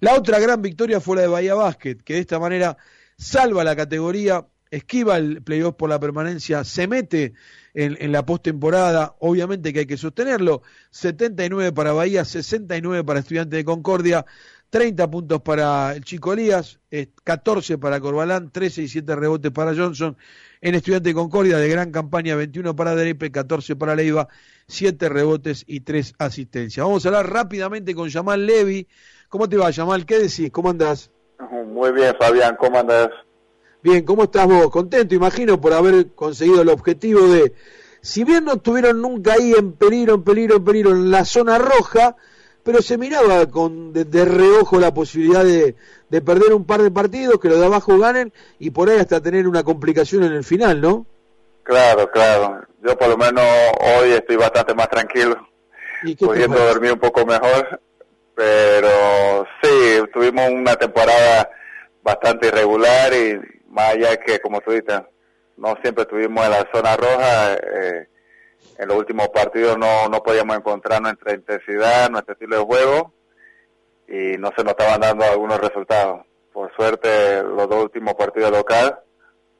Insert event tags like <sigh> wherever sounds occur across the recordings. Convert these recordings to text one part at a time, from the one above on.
La otra gran victoria fue la de Bahía Basket, que de esta manera salva la categoría, esquiva el playoff por la permanencia, se mete en, la postemporada, obviamente que hay que sostenerlo, 79 para Bahía, 69 para Estudiantes de Concordia, 30 puntos para el Chico Elías, 14 para Corbalán, 13 y 7 rebotes para Johnson. En Estudiante de Concordia, de gran campaña, 21 para Derepe, 14 para Leiva, 7 rebotes y 3 asistencias. Vamos a hablar rápidamente con Yamal Levi. ¿Cómo te va, Yamal? ¿Qué decís? ¿Cómo andás? Muy bien, Fabián. ¿Cómo andás? Bien, ¿cómo estás vos? Contento, imagino, por haber conseguido el objetivo de, si bien no estuvieron nunca ahí en peligro, en peligro, en peligro, en la zona roja, pero se miraba con de, reojo la posibilidad de, de, perder un par de partidos, que los de abajo ganen y por ahí hasta tener una complicación en el final, ¿no? Claro, claro. Yo por lo menos hoy estoy bastante más tranquilo, pudiendo dormir un poco mejor, pero sí, tuvimos una temporada bastante irregular y más allá que, como tú dices, no siempre estuvimos en la zona roja. Eh, en los últimos partidos no, no podíamos encontrar nuestra intensidad, nuestro estilo de juego y no se nos estaban dando algunos resultados. Por suerte, los dos últimos partidos local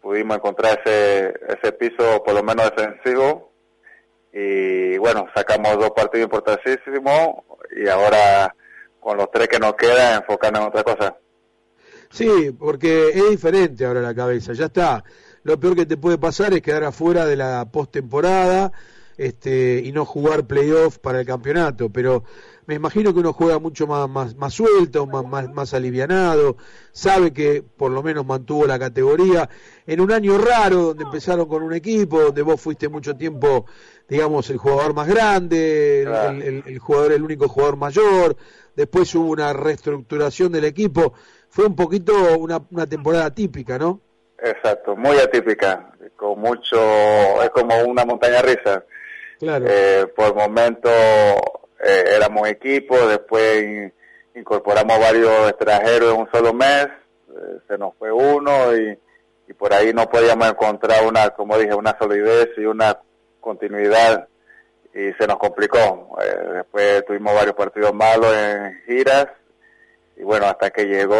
pudimos encontrar ese, ese piso por lo menos defensivo y bueno, sacamos dos partidos importantísimos y ahora con los tres que nos quedan enfocarnos en otra cosa. Sí, porque es diferente ahora la cabeza, ya está. Lo peor que te puede pasar es quedar afuera de la postemporada este, y no jugar playoff para el campeonato, pero me imagino que uno juega mucho más, más, más suelto, más, más, más alivianado, sabe que por lo menos mantuvo la categoría. En un año raro donde empezaron con un equipo, donde vos fuiste mucho tiempo, digamos, el jugador más grande, el, jugador, el único jugador mayor, después hubo una reestructuración del equipo, fue un poquito una, una temporada típica, ¿no? Exacto, muy atípica, con mucho, es como una montaña risa Eh, por momento eh, éramos equipo, después incorporamos varios extranjeros en un solo mes, eh, se nos fue uno y, y por ahí no podíamos encontrar una, como dije, una solidez y una continuidad y se nos complicó. Eh, después tuvimos varios partidos malos en giras y bueno, hasta que llegó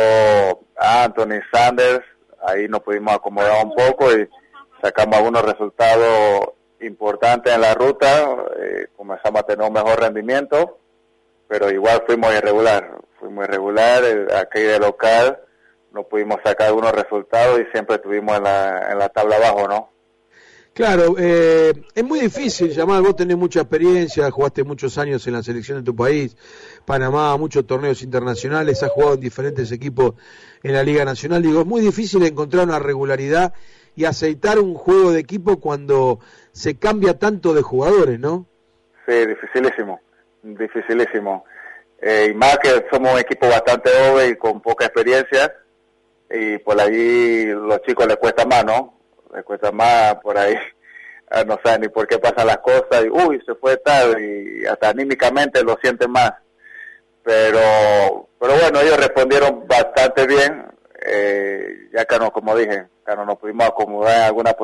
Anthony Sanders, ahí nos pudimos acomodar un poco y sacamos algunos resultados importante en la ruta, eh, comenzamos a tener un mejor rendimiento, pero igual fuimos irregular, fuimos irregular, aquí de local no pudimos sacar algunos resultados y siempre estuvimos en la, en la tabla abajo, ¿no? Claro, eh, es muy difícil, llamar, vos tenés mucha experiencia, jugaste muchos años en la selección de tu país, Panamá, muchos torneos internacionales, has jugado en diferentes equipos en la Liga Nacional, digo, es muy difícil encontrar una regularidad y aceitar un juego de equipo cuando se cambia tanto de jugadores, ¿no? Sí, dificilísimo, dificilísimo. Eh, y más que somos un equipo bastante joven y con poca experiencia, y por ahí los chicos les cuesta más, ¿no? Les cuesta más por ahí, <laughs> ah, no saben ni por qué pasan las cosas, y uy, se fue tal, y hasta anímicamente lo sienten más. Pero, pero bueno, ellos respondieron bastante bien, eh, ya que no, como dije, no nos pudimos acomodar en algunas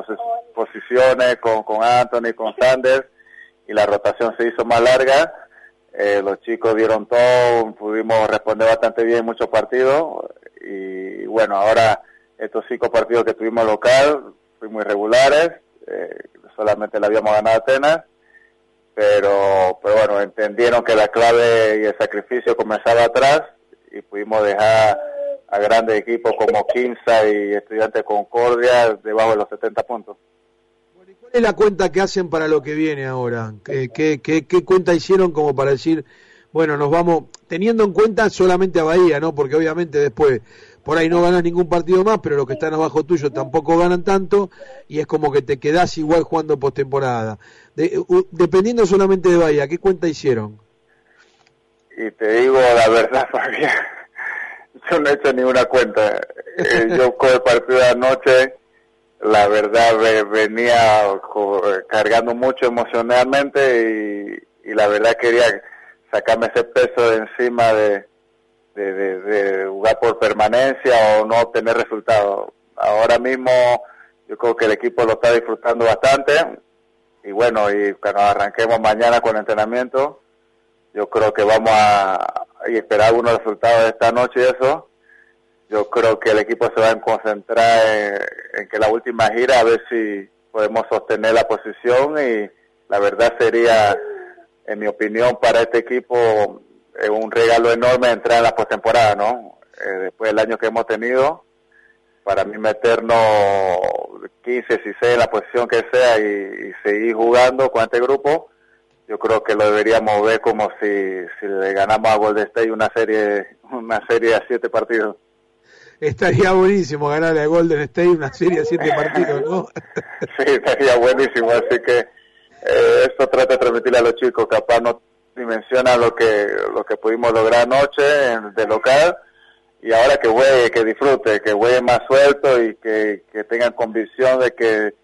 posiciones con, con Anthony, con Sanders, y la rotación se hizo más larga. Eh, los chicos dieron todo, pudimos responder bastante bien en muchos partidos, y bueno, ahora estos cinco partidos que tuvimos local fuimos irregulares, eh, solamente le habíamos ganado a Atenas, pero, pero bueno, entendieron que la clave y el sacrificio comenzaba atrás y pudimos dejar a grandes equipos como Quinza y Estudiantes Concordia debajo de los 70 puntos. ¿Cuál es la cuenta que hacen para lo que viene ahora? ¿Qué, qué, qué, cuenta hicieron como para decir, bueno, nos vamos, teniendo en cuenta solamente a Bahía, ¿no? Porque obviamente después por ahí no ganas ningún partido más, pero los que están abajo tuyo tampoco ganan tanto y es como que te quedás igual jugando postemporada. De, dependiendo solamente de Bahía, ¿qué cuenta hicieron? Y te digo la verdad, <laughs> Fabián <laughs> yo no he hecho ninguna cuenta. Eh, yo con el partido de anoche, la verdad venía cargando mucho emocionalmente y, la verdad quería sacarme ese peso de encima de, de, jugar por permanencia o no tener resultados. Ahora mismo yo creo que el equipo lo está disfrutando bastante y bueno, y cuando arranquemos mañana con el entrenamiento, yo creo que vamos a, y esperar algunos resultados de esta noche y eso, yo creo que el equipo se va a concentrar en, que la última gira a ver si podemos sostener la posición y la verdad sería, en mi opinión, para este equipo eh, un regalo enorme entrar en la postemporada, ¿no? Eh, después del año que hemos tenido, para mí meternos 15, 16 en la posición que sea y, seguir jugando con este grupo, yo creo que lo deberíamos ver como si, si le ganamos a Golden State una serie, una serie a siete partidos. Estaría buenísimo ganarle a Golden State una serie a siete partidos, ¿no? <laughs> sí, estaría buenísimo, así que eh, esto trata de transmitirle a los chicos, capaz no dimensiona lo que, lo que pudimos lograr anoche en, de local, y ahora que juegue, que disfrute, que juegue más suelto y que, tengan convicción de que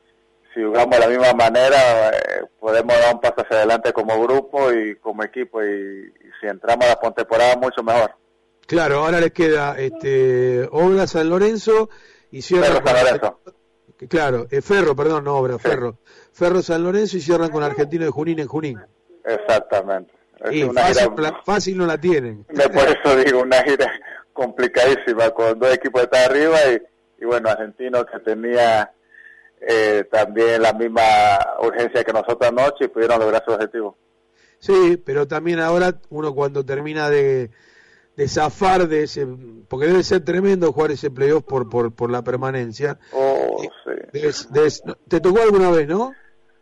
si jugamos de la misma manera eh, podemos dar un paso hacia adelante como grupo y como equipo y, si entramos a la temporada mucho mejor. Claro, ahora les queda este Obra San Lorenzo y cierran Ferro San Lorenzo. Claro, eh, Ferro, perdón, no Obra, Ferro. Ferro San Lorenzo y cierran con Argentino de Junín en Junín. Exactamente. y fácil, fácil no la tienen. Por eso digo, una gira complicadísima con dos equipos de arriba y, bueno, Argentino que tenía eh, también la misma urgencia que nosotros anoche y pudieron lograr su objetivo. Sí, pero también ahora uno cuando termina de, de zafar de ese, porque debe ser tremendo jugar ese playoff por, por, por la permanencia. Oh, sí. ¿Te tocó alguna vez, no?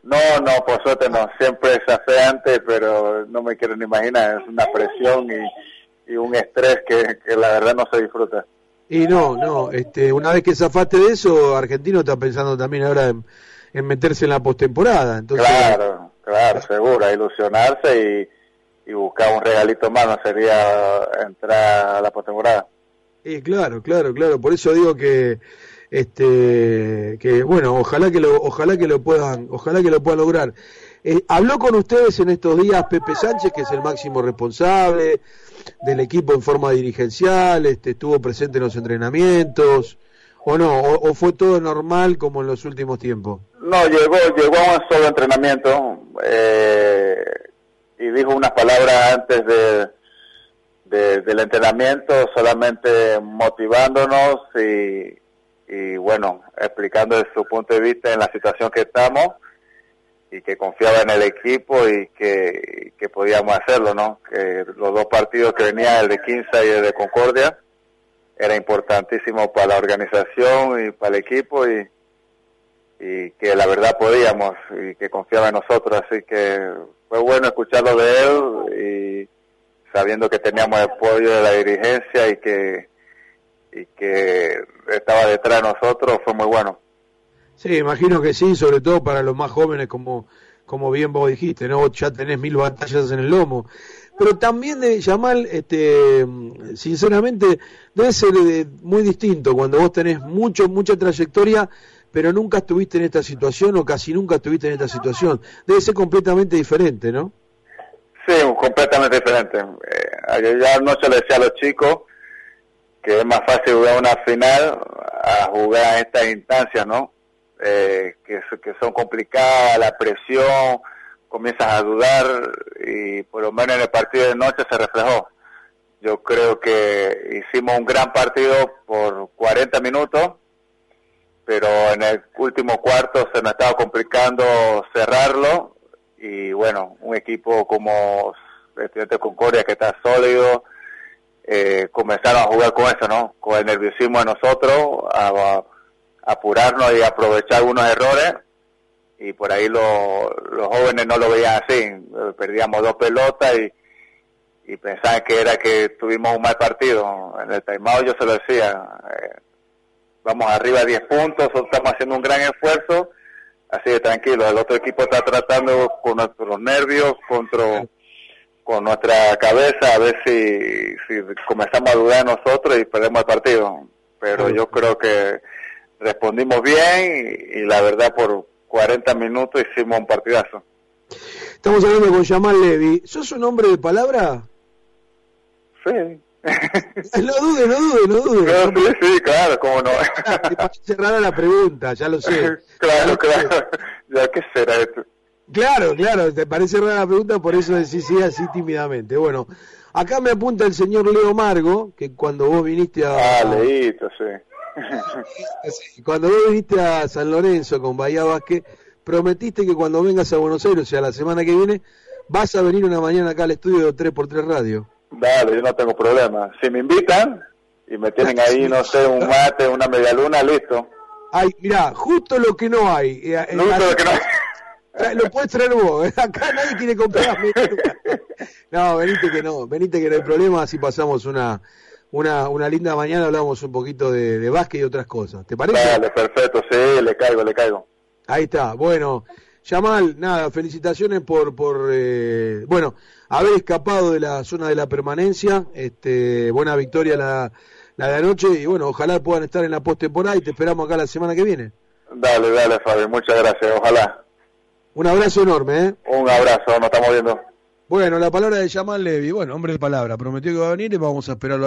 No, no, por suerte no, siempre zafé antes, pero no me quiero ni imaginar, es una presión y y un estrés que, la verdad no se disfruta. Y no, no, este, una vez que zafaste de eso, Argentino está pensando también ahora en, meterse en la postemporada. Entonces, claro, claro, seguro, ilusionarse y, y buscar un regalito más, no sería entrar a la postemporada. Y claro, claro, claro, por eso digo que este que bueno, ojalá que lo ojalá que lo puedan, ojalá que lo puedan lograr. Eh, habló con ustedes en estos días Pepe Sánchez, que es el máximo responsable, del equipo en forma dirigencial, este, estuvo presente en los entrenamientos, o no, o, fue todo normal como en los últimos tiempos. No, llegó, llegó a un solo entrenamiento eh, y dijo unas palabras antes de, del entrenamiento, solamente motivándonos y, y bueno, explicando desde su punto de vista en la situación que estamos y que confiaba en el equipo y que, podíamos hacerlo, ¿no? Que los dos partidos que venían, el de Quinza y el de Concordia, era importantísimo para la organización y para el equipo y, y que la verdad podíamos y que confiaba en nosotros, así que fue bueno escucharlo de él y sabiendo que teníamos el apoyo de la dirigencia y que y que estaba detrás de nosotros fue muy bueno. Sí, imagino que sí, sobre todo para los más jóvenes, como, como bien vos dijiste, ¿no? Ya tenés mil batallas en el lomo. Pero también de Yamal, este, sinceramente, debe ser eh, muy distinto cuando vos tenés mucho, mucha trayectoria, pero nunca estuviste en esta situación o casi nunca estuviste en esta situación. Debe ser completamente diferente, ¿no? Sí, completamente diferente. Eh, ya anoche le decía a los chicos que es más fácil jugar una final a jugar en estas instancias, ¿no? Eh, que, son complicadas, la presión, comienzas a dudar y por lo menos en el partido de noche se reflejó. Yo creo que hicimos un gran partido por 40 minutos, pero en el último cuarto se nos estaba complicando cerrarlo y bueno, un equipo como Estudiante Concordia que está sólido, eh, comenzaron a jugar con eso, ¿no? Con el nerviosismo de nosotros, a, apurarnos y aprovechar algunos errores y por ahí los jóvenes no lo veían así, perdíamos dos pelotas y, y pensaban que era que tuvimos un mal partido. En el timeout yo se lo decía, eh, vamos arriba a 10 puntos, estamos haciendo un gran esfuerzo, así de tranquilo, el otro equipo está tratando con nuestros nervios, contra, con nuestra cabeza, a ver si, si comenzamos a dudar nosotros y perdemos el partido. Pero yo creo que respondimos bien y, la verdad por 40 minutos hicimos un partidazo. Estamos hablando con Jamal Levy. ¿Sos un hombre de palabra? Sí. <laughs> no dude, no dude, no dude. sí, sí, claro, cómo no. <laughs> Te parece rara la pregunta, ya lo sé. <laughs> claro, claro. Ya, ¿qué será esto? Claro, claro, te parece rara la pregunta, por eso decís sí así tímidamente. Bueno, Acá me apunta el señor Leo Margo, que cuando vos viniste a... Ah, leíto, sí. <laughs> cuando vos viniste a San Lorenzo con Bahía Vázquez, prometiste que cuando vengas a Buenos Aires, o sea, la semana que viene, vas a venir una mañana acá al estudio de 3x3 Radio. Dale, yo no tengo problema. Si me invitan y me tienen ahí, no sé, un mate, una media luna, listo. Ay, mirá, justo lo que no hay. Eh, eh, Justo lo que no hay. Eh, Lo puedes traer vos, ¿eh? acá nadie quiere comprar. <laughs> No, venite que no, venite que no hay problema, así pasamos una, una, una linda mañana, hablamos un poquito de, de básquet y otras cosas. ¿Te parece? Dale, perfecto, sí, le caigo, le caigo. Ahí está, bueno, Yamal, nada, felicitaciones por, por eh, bueno, haber escapado de la zona de la permanencia, este, buena victoria la, la de anoche y bueno, ojalá puedan estar en la postemporada y te esperamos acá la semana que viene. Dale, dale, Fabio, muchas gracias, ojalá. Un abrazo enorme, ¿eh? Un abrazo, nos estamos viendo. Bueno, la palabra de Yamal Levi, bueno, hombre de palabra, prometió que va a venir y vamos a esperarlo acá.